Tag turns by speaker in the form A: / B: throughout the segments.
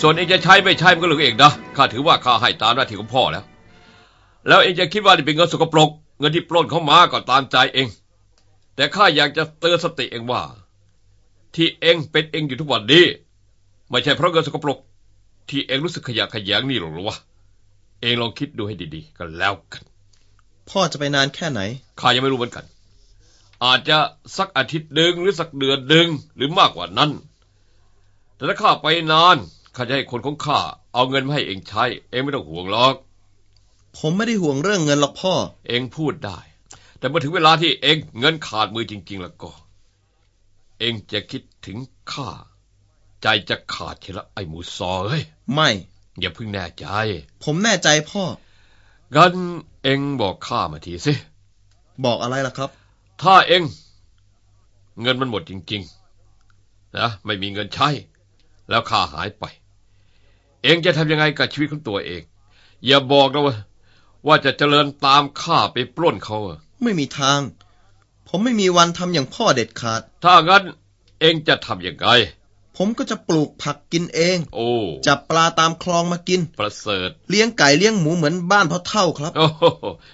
A: ส่วนเองจะใช้ไม่ใช้มันก็เรื่องเองนะข้าถือว่าข้าให้ตามหน้าที่ของพ่อแล้ว แล้วเองจะคิดว่านี่เป็นเงินสกปรก เงินที่ปล้นเขามาก็ตามใจเอง แต่ข้าอยากจะเตือนสติเองว่า ที่เองเป็นเองอยู่ทุกวันนี้ไม่ใช่เพราะเงินสกปรก ที่เองรู้สึกขยะแขยงนี่หรอกหรือวะเองลองคิดดูให้ดีๆกันแล้วกัน
B: พ่อจะไปนานแค่ไหน
A: ข้ายังไม่รู้เหมือนกัน อาจจะสักอาทิตย์หนึ่งหรือสักเดือนหนึ่งหรือมากกว่านั้น แต่ถ้าข้าไปนาน ข้าจะให้คนของข้าเอาเงินมาให้เองใช้ เองไม่ต้องห่วงหรอก
B: ผมไม่ได้ห่วงเรื่องเงินหรอกพ่อ
A: เองพูดได้ แต่เมื่อถึงเวลาที่เองเงินขาดมือจริง ๆ แล้วก็ เองจะคิดถึงข้าใจจะขาดเชยวละไอ้หมูซอเอ้ย
B: ไม่
A: อย่าเพิ่งแน่ใจ
B: ผมแน่ใจพ่อ
A: งั้นเองบอกข้ามาทีสิ
B: บอกอะไรล่ะครับ
A: ถ้าเองเงินมันหมดจริง ๆ นะ ไม่มีเงินใช้ แล้วข้าหายไป เองจะทำยังไงกับชีวิตของตัวเอง อย่าบอกนะว่าว่าจะเจริญตามข้าไปปล้นเขาอะ
B: ไม่มีทาง ผมไม่มีวันทำอย่างพ่อเด็ดขาด
A: ถ้างั้นเองจะทำยังไง
B: ผมก็จะปลูกผักกินเอง
A: โอ้
B: จับปลาตามคลองมากิน
A: ประเสริฐ
B: เลี้ยงไก่เลี้ยงหมูเหมือนบ้านพ่อเท่าครับ
A: โอ้โห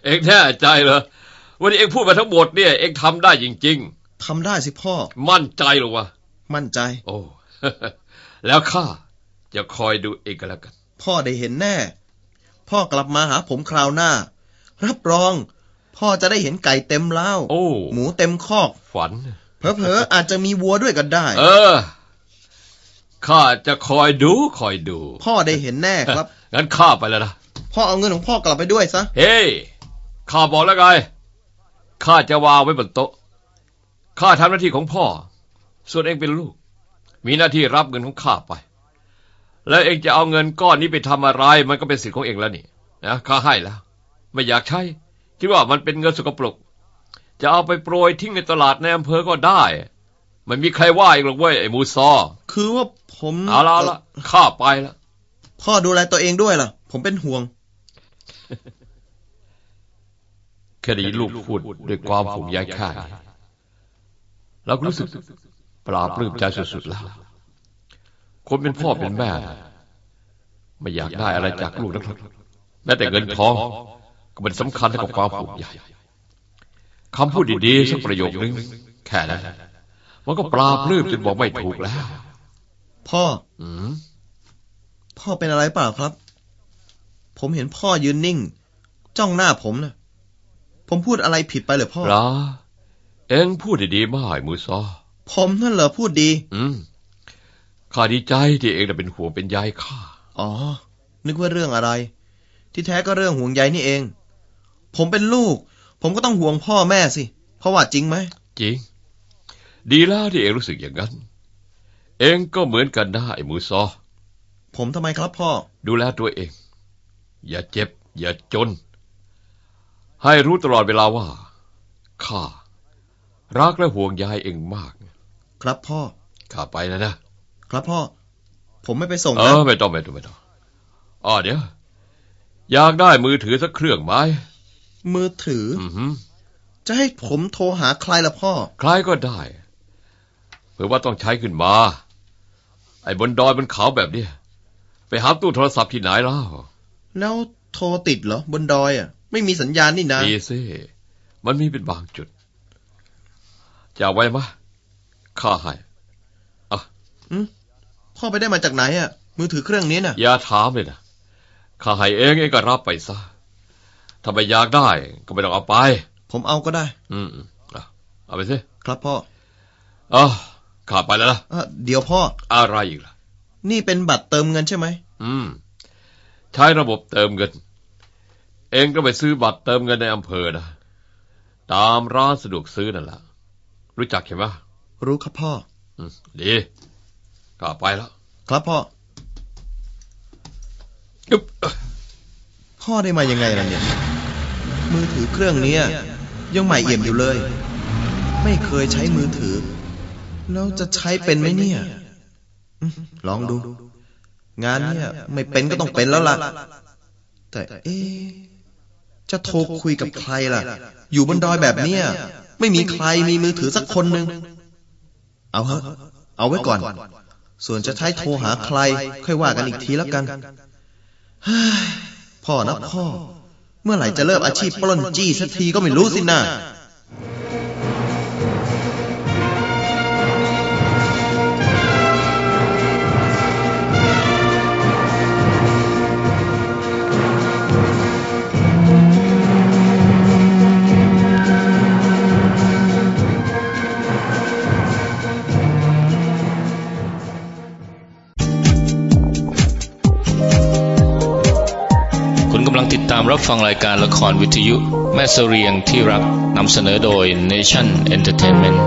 A: เองแน่ใจเหรอ วันนี้เองพูดมาทั้งหมดเนี่ย เองทำได้จริง
B: ทำได้สิพ่อ
A: ๆมั่นใจเหรอวะ
B: มั่นใจ
A: โอ้ แล้วข้า จะคอยดูเองกันแล้วกัน
B: พ่อได้เห็นแน่ พ่อกลับมาหาผมคราวหน้า รับรอง พ่อจะได้เห็นไก่เต็มเล้า
A: โอ้
B: หมูเต็มคอก
A: ฝัน
B: เผลอๆอาจจะมีวัวด้วยก็ได้
A: เออ ข้าจะคอยดูคอยดู
B: พ่อได้เห็นแน่ครับ
A: งั้นข้าไปแล้วนะ
B: พ่อเอาเงินของพ่อกลับไปด้วยซะ
A: เฮ้ยข้าบอกแล้วไง ข้าจะวางไว้บนโต๊ะ ข้าทำหน้าที่ของพ่อ ส่วนเองเป็นลูก มีหน้าที่รับเงินของข้าไป แล้วเองจะเอาเงินก้อนนี้ไปทำอะไร มันก็เป็นสิทธิ์ของเองแล้วนี่นะข้าให้แล้ว ไม่อยากใช้ คิดว่ามันเป็นเงินสกปรก จะเอาไปโปรยทิ้งในตลาดในอำเภอก็ได้ไม่มีใครว่าอีกหรอกเว้ยไอ้มูซอ
B: คือว่าผม
A: เอาละเอาละข้าไปแล้ว
B: พ่อดูแลตัวเองด้วยล่ะ ผมเป็นห่วง
A: แค่ได้ยินลูกพูดด้วยความผูกใยข้าเราก็รู้สึกปลาปลื้มใจสุดๆแล้ว คนเป็นพ่อเป็นแม่ ไม่อยากได้อะไรจากลูกนะครับ แม้แต่เงินทองก็เป็นสำคัญเท่ากับความผูกใยคำพูดดีๆสักประโยคนึงแค่นั้นมันก็ปลาปลื้มจนบอกไม่ถูกแล้ว
B: พ่อ
A: อืม
B: พ่อเป็นอะไรเปล่าครับ ผมเห็นพ่อยืนนิ่ง จ้องหน้าผมนะผมพูดอะไรผิดไปเหรอพ่อ
A: ปลาเอ็งพูดดีๆมากมือซอ
B: ผมนั่นเหรอพูดดี
A: อืม ข้าดีใจที่เองน่ะเป็นห่วงเป็นใยข้า
B: อ๋อ นึกว่าเรื่องอะไร ที่แท้ก็เรื่องห่วงใยนี่เอง ผมเป็นลูก ผมก็ต้องห่วงพ่อแม่สิ เพราะว่าจริงไหม
A: จริง ดีแล้วที่เองรู้สึกอย่างนั้น เองก็เหมือนกันนะไอ้หมูซอ
B: ผมทำไมครับพ่อ
A: ดูแลตัวเอง อย่าเจ็บ อย่าจน ให้รู้ตลอดเวลาว่า ข้า รักและห่วงใยเองมาก
B: ครับพ่อ
A: ข้าไปแล้วนะ ครับ
B: พ่อ ผมไม่ไปส่ง
A: เอ
B: นะ
A: อไม่ต้องไม่ต้องไม่ต้องอ๋อเดี๋ยว อยากได้มือถือสักเครื่องไหม
B: มือถือ
A: อือหือ
B: จะให้ผมโทรหาใครล่ะพ่อ
A: ใครก็ได้เผื่อว่าต้องใช้ขึ้นมา ไอ้บนดอยบนเขาแบบเนี้ยไปหาตู้โทรศัพท์ที่ไหนแล้ว
B: แล้วโทรติดเหรอบนดอยอะ ไม่มีสัญญาณนี่นะ
A: มีสิมันมีเป็นบางจุด จะเอาไว้มะข้าให้
B: พ่อไปได้มาจากไหนอะมือถือเครื่องนี้น่ะ
A: อย่าถามเลยนะข้าให้เองเองก็รับไปซะ ถ้าไม่อยากได้ ก็ไม่ต้องเอาไป
B: ผมเอาก็ได้
A: อืมอืมเอาเอาไปสิ
B: ครับพ่อ
A: เอ๋อข้าไปแล้วนะ
B: เอ่อเดี๋ยวพ่อ
A: อะไรอีกล่ะ
B: นี่เป็นบัตรเติมเงินใช่ไหม
A: อืม ใช้ระบบเติมเงิน เองก็ไปซื้อบัตรเติมเงินในอำเภอนะ ตามร้านสะดวกซื้อนั่นแหละ รู้จักใช่ไหม
B: รู้ครับพ่อ
A: ออืม ดี ข้าไปแล้ว
B: ครับพ่อ
A: อึ๊บ
B: พ่อได้มายังไงล่ะเนี่ย มือถือเครื่องเนี้ยยังใหม่เอี่ยมอยู่เลย ไม่เคยใช้มือถือ แล้วจะใช้เป็นไหมเนี่ยอืมลองดู งานเนี่ย ไม่เป็นก็ต้องเป็นแล้วล่ะ แต่เอ๊ะจะโทรคุยกับใครล่ะ อยู่บนดอยแบบเนี้ยไม่มีใครมีมือถือสักคนหนึ่ง เอาเถอะเอาไว้ก่อน ส่วนจะใช้โทรหาใคร ค่อยว่ากันอีกทีแล้วกันพ่อนะพ่อ เมื่อไหร่จะเลิกอาชีพปล้นจี้สักทีก็ไม่รู้สินะา
C: มรับฟังรายการละครวิทยุ แม่เสเรียงที่รักนำเสนอโดย Nation Entertainment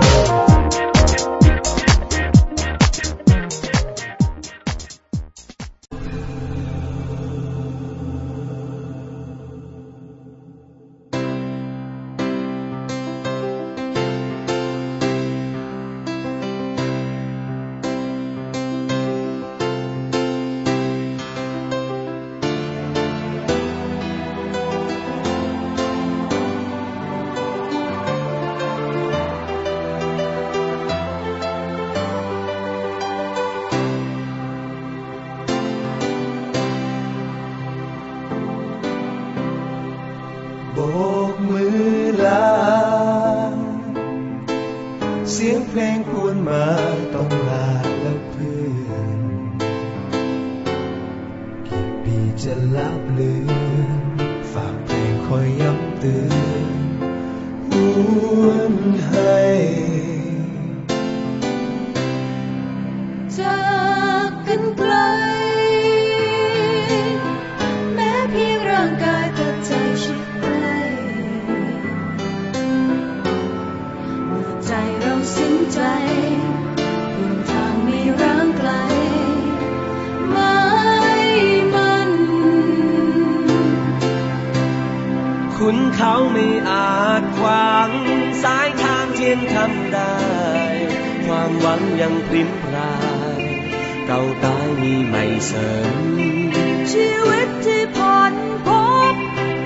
D: ริมชีวิตที่ผ่านพบ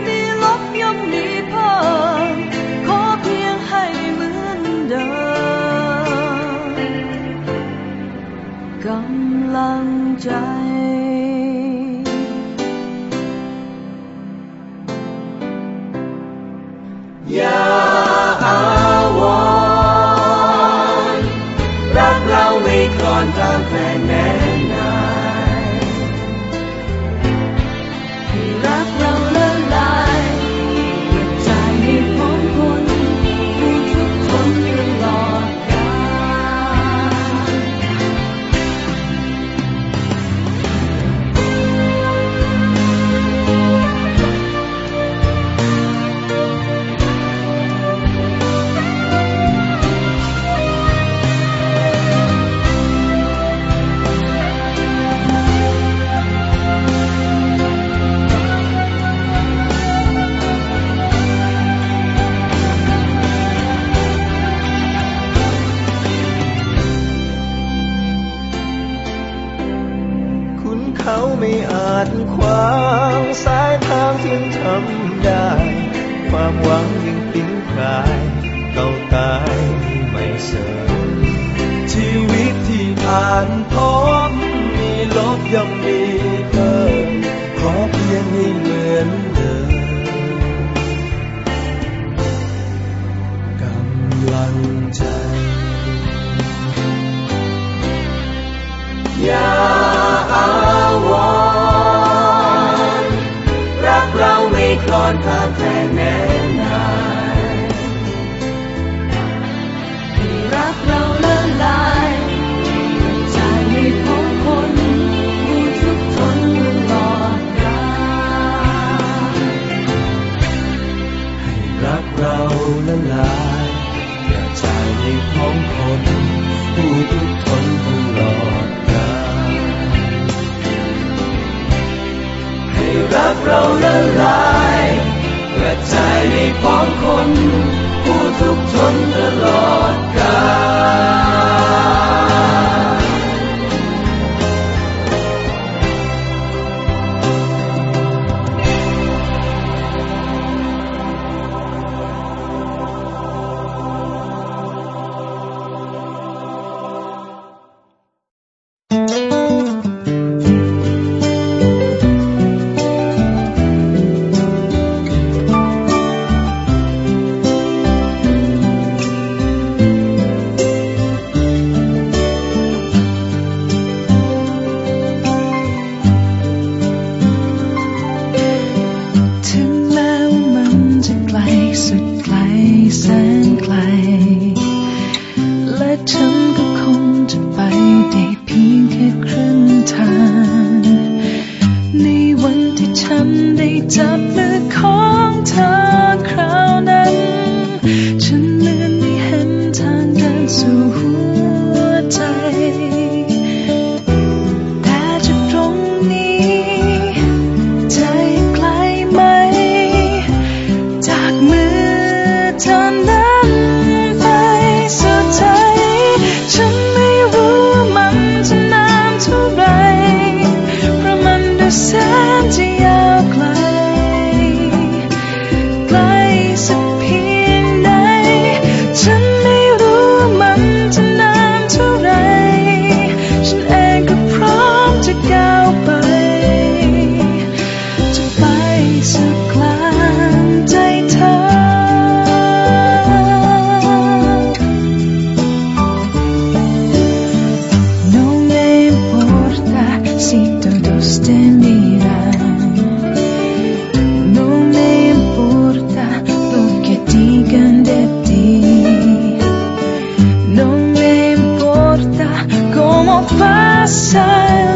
D: มีลบย่อมมีเพิ่มขอเพียงให้เหมือนเดิมกำลังใจ
E: อย่าอาวรรักเราไม่คลอนตามแฟนแน่ ไม่อาจขวางสายทางที่ทำได้ ความหวังยังปิ้งพรายเก่าตายไม่เสริมชีวิตที่ผ่านพ้นมีลบย่อมมีเพิ่มขอเพียงให้เหมือนเดิมกำลังใจอย่า
D: by my side.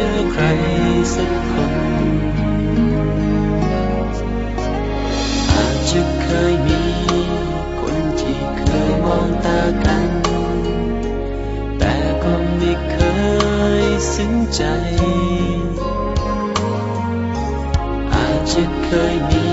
D: จอ
E: ใค
D: รสัก
F: คน อาจจะเคยมีคนที่เคยมองตากัน แต่ก็ไม่เคยซึ้งใจ อาจจะเคยมี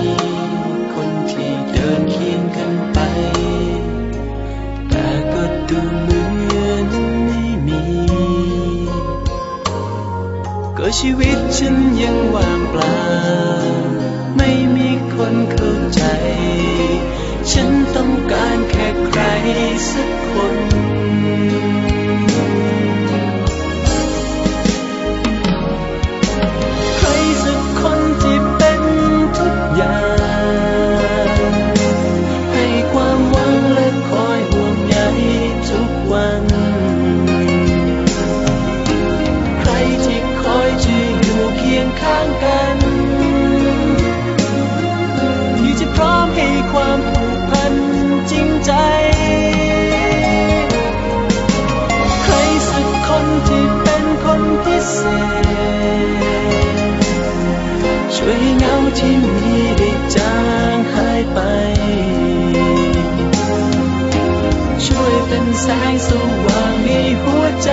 F: ก็ชีวิตฉันยังว่างเปล่า ไม่มีคนเข้าใจ ฉันต้องการแค่ใครสักคน งข้างกัน ที่จะพร้อมให้ความผูกพันจริงใจ ใครสักคนที่เป็นคนพิเศษ ช่วยให้เงาที่มีได้จางหายไป ช่วยเป็นแสงสว่างในหัวใจ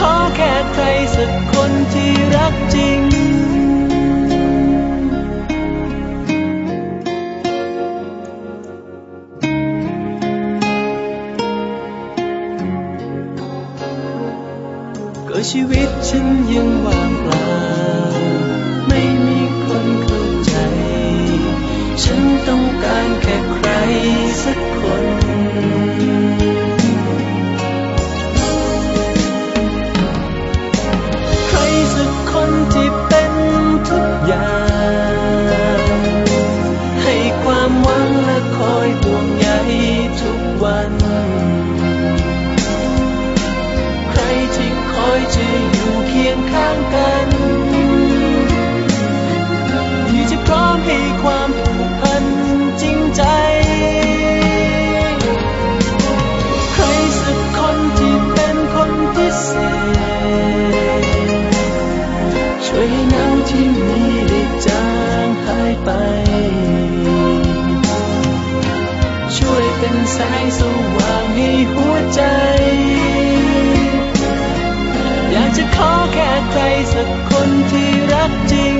F: ขอแค่ใครสักคนที่รักจริง ก็ชีวิตฉันยังว่างเปล่า เป็นแสงสว่างให้หัวใจ อยากจะขอแค่ใครสักคนที่รักจริง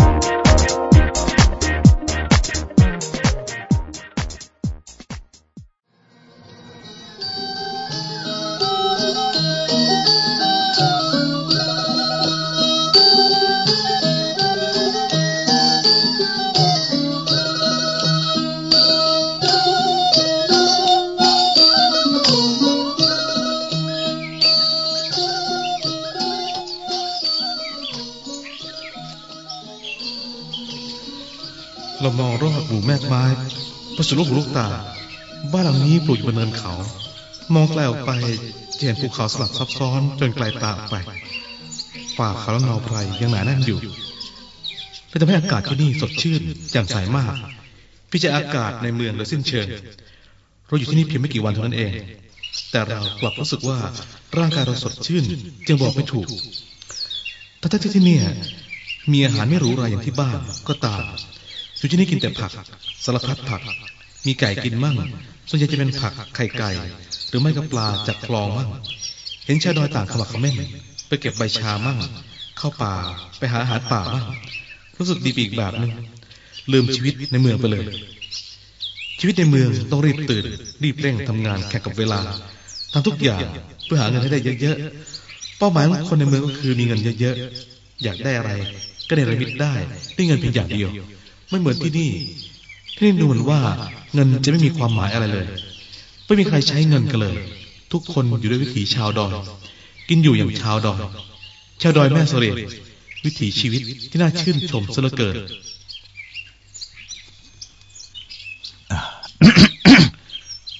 G: งรอดหมู่แม่กไม้ประสุลูกหูลูกตา บ้านหลังนี้ปลูกอยู่บนเนินเขา มองไกลออกไปจะเห็นภูเขาสลับซับซ้อนจนไกลตาออกไป ป่าเขาและเงาไพรยังหนาแน่นอยู่และทำให้อากาศที่นี่สดชื่นแจ่มใสมาก พิจารอากาศในเมืองโดยสิ้นเชิง เราอยู่ที่นี่เพียงไม่กี่วันเท่านั้นเอง แต่เรากลับรู้สึกว่าร่างกายเราสดชื่น จึงบอกไม่ถูกแต่ถ้าที่ที่นี่มีอาหารไม่หรูหราอย่างที่บ้านก็ตาม อยู่ที่นี่กินแต่ผักสารพัดผัก มีไก่กินมั่ง ส่วนใหญ่จะเป็นผักไข่ไก่ หรือไม่ก็ปลาจากคลองมั่ง เห็นชาวดอยต่างขมักเขม้นไปเก็บใบชามั่ง เข้าป่าไปหาอาหารป่ามั่ง รู้สึกดีปอีกแบบนึงลืมชีวิตในเมืองไปเลย ชีวิตในเมืองต้องรีบตื่น รีบเร่งทำงานแข่งกับเวลาทำทุกอย่างเพื่อหาเงินให้ได้เยอะๆ เป้าหมายของคนในเมืองก็คือมีเงินเยอะๆ อยากได้อะไรก็ได้ระมิดได้ด้วยเงินเพียงอย่างเดียว ไม่เหมือนที่นี่ ที่นี่ดูเหมือนว่าเงินจะไม่มีความหมายอะไรเลย ไม่มีใครใช้เงินกันเลย ทุกคนอยู่ด้วยวิถีชาวดอย กินอยู่อย่างชาวดอย ชาวดอยแม่เสรียงวิถีชีวิตที่น่าชื่นชมซะเหลือเกิน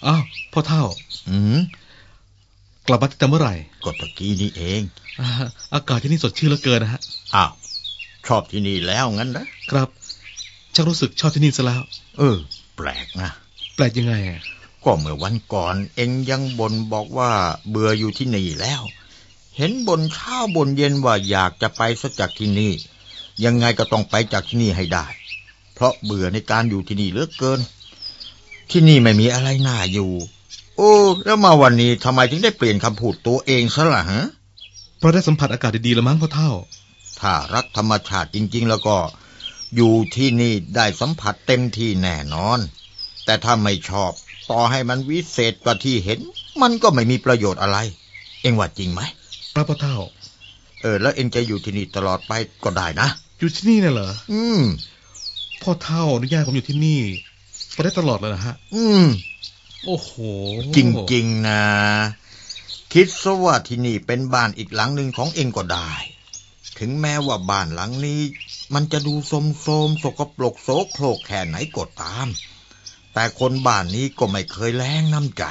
G: อ้าวพ่อเท่า
H: อืม
G: กลับมาตั้งแต่เมื่อไหร่
H: ก็ตะกี้นี่เอง
G: อ่าอากาศที่นี่สดชื่นเหลือเกินนะฮะ
H: อ้าว ชอบที่นี่แล้วงั้นนะครับ
G: ชักรู้สึกชอบที่นี่ซะแล้ว
H: เออ แปลกนะ
G: แปลกยังไงอะ
H: ก็เมื่อวันก่อนเอ็งยังบ่นบอกว่าเบื่ออยู่ที่นี่แล้ว เห็นบ่นเช้าบ่นเย็นว่าอยากจะไปซะจากที่นี่ ยังไงก็ต้องไปจากที่นี่ให้ได้ เพราะเบื่อในการอยู่ที่นี่เหลือเกิน ที่นี่ไม่มีอะไรน่าอยู่ โอ้ แล้วมาวันนี้ทำไมถึงได้เปลี่ยนคำพูดตัวเองซะล่ะฮะ
G: เพราะได้สัมผัสอากาศดีๆแล้วมั้งพ่อเท่า
H: ถ้ารักธรรมชาติจริง ๆ แล้วก็ อยู่ที่นี่ได้สัมผัสเต็มที่แน่นอน แต่ถ้าไม่ชอบ ต่อให้มันวิเศษกว่าที่เห็น มันก็ไม่มีประโยชน์อะไร เอ็งว่าจริงไหม
G: ครับพ่อเท่า
H: เออ แล้วเอ็งจะอยู่ที่นี่ตลอดไปก็ได้นะ
G: อยู่ที่นี่เนี่ยเหรอ
H: อืม
G: พ่อเท่าอนุญาตผมอยู่ที่นี่ไปได้ตลอดเลยนะฮะ
H: อืม
G: โอ้โห
H: จริงๆนะ คิดซะว่าที่นี่เป็นบ้านอีกหลังหนึ่งของเองก็ได้ ถึงแม้ว่าบ้านหลังนี้ มันจะดูโสมๆสกปรกโสโครกแค่ไหนก็ตาม แต่คนบ้านนี้ก็ไม่เคยแล้งน้ำใจ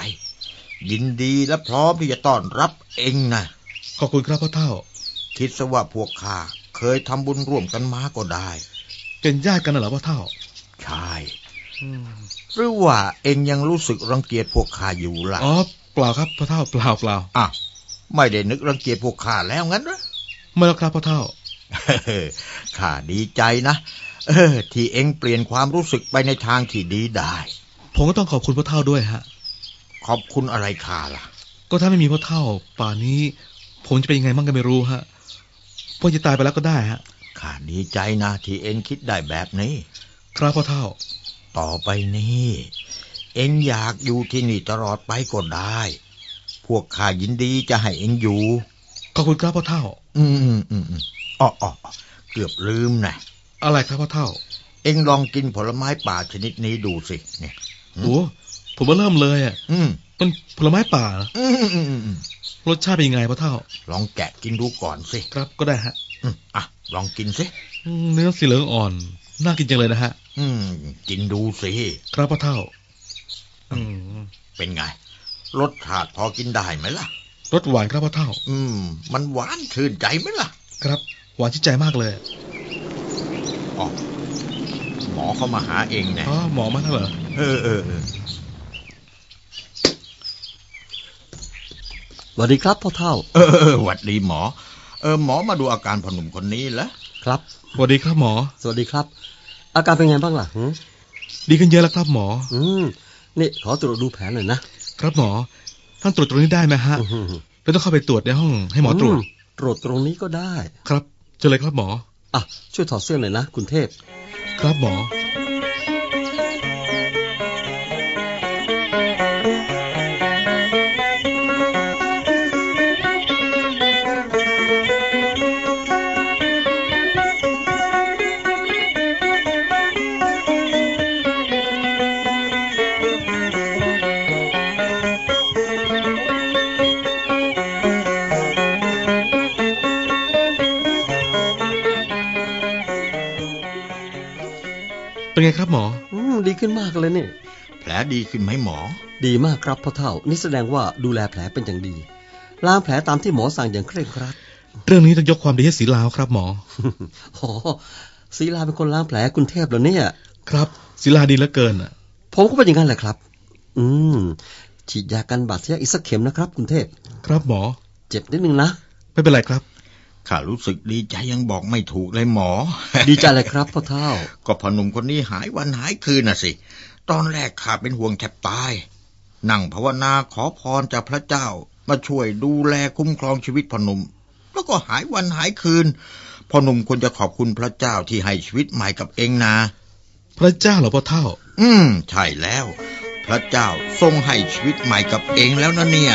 H: ยินดีและพร้อมที่จะต้อนรับเองนะ
G: ขอบคุณครับพ่อเท่า
H: คิดซะว่าพวกข้าเคยทำบุญร่วมกันมาก็ได้
G: เป็นญาติกันน่ะเหรอพ่อเท่า
H: ใช่หรือว่าเองยังรู้สึกรังเกียจพวกข้าอยู่ล่ะ
G: อ๋อเปล่าครับพ่อเท่าเปล่าเปล่า
H: อะไม่ได้นึกรังเกียจพวกข้าแล้วงั้นเหรอ
G: ไม่แล้วครับพ่อเท่า
H: ข้าดีใจนะ เออ ที่เอ็งเปลี่ยนความรู้สึกไปในทางที่ดีได้
G: ผมก็ต้องขอบคุณพ่อเท่าด้วยฮะ
H: ขอบคุณอะไรข้าล่ะ
G: ก็ถ้าไม่มีพ่อเท่า ป่านนี้ ผมจะเป็นยังไงมั่งก็ไม่รู้ฮะผมจะตายไปแล้วก็ได้ฮะ
H: ข้าดีใจนะที่เอ็งคิดได้แบบนี้
G: ครับพ่อเท่า
H: ต่อไปนี้ เอ็งอยากอยู่ที่นี่ตลอดไปก็ได้ พวกข้ายินดีจะให้เอ็งอยู่
G: ขอบคุณครับพ่อเท่า
H: อืมอืมอืม อืมอ๋ออ๋อเกือบลืมนะ
G: อะไรครับพ่อเท่า
H: เอ็งลองกินผลไม้ป่าชนิดนี้ดูสิ เนี่ยอืม
G: โอ้ผมมาเริ่มเลยอะ
H: อืม
G: เป็นผลไม้ป่าเหรอ
H: อืมอืมอืมอืม
G: รสชาติเป็นยังไงพ่อเท่า
H: ลองแกะกินดูก่อนสิ
G: ครับก็ได้ฮะ
H: อืมอะลองกินสิ
G: อืมเนื้อสีเหลืองอ่อน น่ากินจังเลยนะฮะ
H: อืม กินดูสิ
G: ครับพ่อเท่า อืม
H: เป็นไง รสชาติพอกินได้ไหมล่ะ
G: รสหวานครับพ่อเท่า
H: อืม มันหวานชื่นใจไหมล่ะ
G: ครับ หวานชื่นใจมากเลย
H: อ๋อหมอเขามาหาเองเนี่ย
G: อ๋อหมอมาแล้วเหรอ
H: เออเออเออ
I: สวัสดีครับพ่อเท่า
H: เออเออหวัดดีหมอ เออหมอมาดูอาการพอหนุ่มคนนี้แล้ว
I: ครับ
G: สวัสดีครับหมอ
I: สวัสดีครับ อาการเป็นไงบ้างล่ะหืม
G: ดีขึ้นเยอะแล้วครับหมอ
I: อืมนี่ขอตรวจดูแผลหน่อยนะครับ
G: หมอท่านตรวจตรงนี้ได้ไหมฮะ
I: อื้อหือ
G: เราต้องเข้าไปตรวจในห้องให้หมอตรวจ
I: มตรวจตรงนี้ก็ได้
G: ครับ เจอเลยครับหมอ
I: อะ ช่วยถอดเสื้อหน่อยนะ คุณเทพ
G: ครับหมอ เป็นไงครับหมอ
I: อืมดีขึ้นมากเลยนี่
H: แผลดีขึ้นไหมหมอ
I: ดีมากครับพ่อเท่า นี่แสดงว่าดูแลแผลเป็นอย่างดีล้างแผลตามที่หมอสั่งอย่างเคร่งครัด
G: เรื่องนี้ต้องยกความดีให้สีลาวครับหมอ
I: อ๋อศีลาเป็นคนล้างแผลคุณเทพเหรอเนี่ย
G: ครับศิลาดีเหลือเกินอะ
I: ผมก็เป็นอย่างนั้นแหละครับ อืม ฉีดยากันบาดทะยักอีกสักเข็มนะครับ คุณเทพ
G: ครับหมอ
I: เจ็บนิดนึงนะ
G: ไม่เป็นไรครับ
H: ข้ารู้สึกดีใจยังบอกไม่ถูกเลยหมอ
I: ดีใจเลยครับพ่อเท่า
H: ก็พอหนุ่มคนนี้หายวันหายคืนน่ะสิ ตอนแรกข้าเป็นห่วงแทบตาย นั่งภาวนาขอพรจากพระเจ้า มาช่วยดูแลคุ้มครองชีวิตพอหนุ่มแล้วก็หายวันหายคืนพอหนุ่มควรจะขอบคุณพระเจ้าที่ให้ชีวิตใหม่กับเองนะ
G: พระเจ้าเหรอพ่อเท่า
H: ออืม ใช่แล้ว พระเจ้าทรงให้ชีวิตใหม่กับเองแล้วนะเนี่ย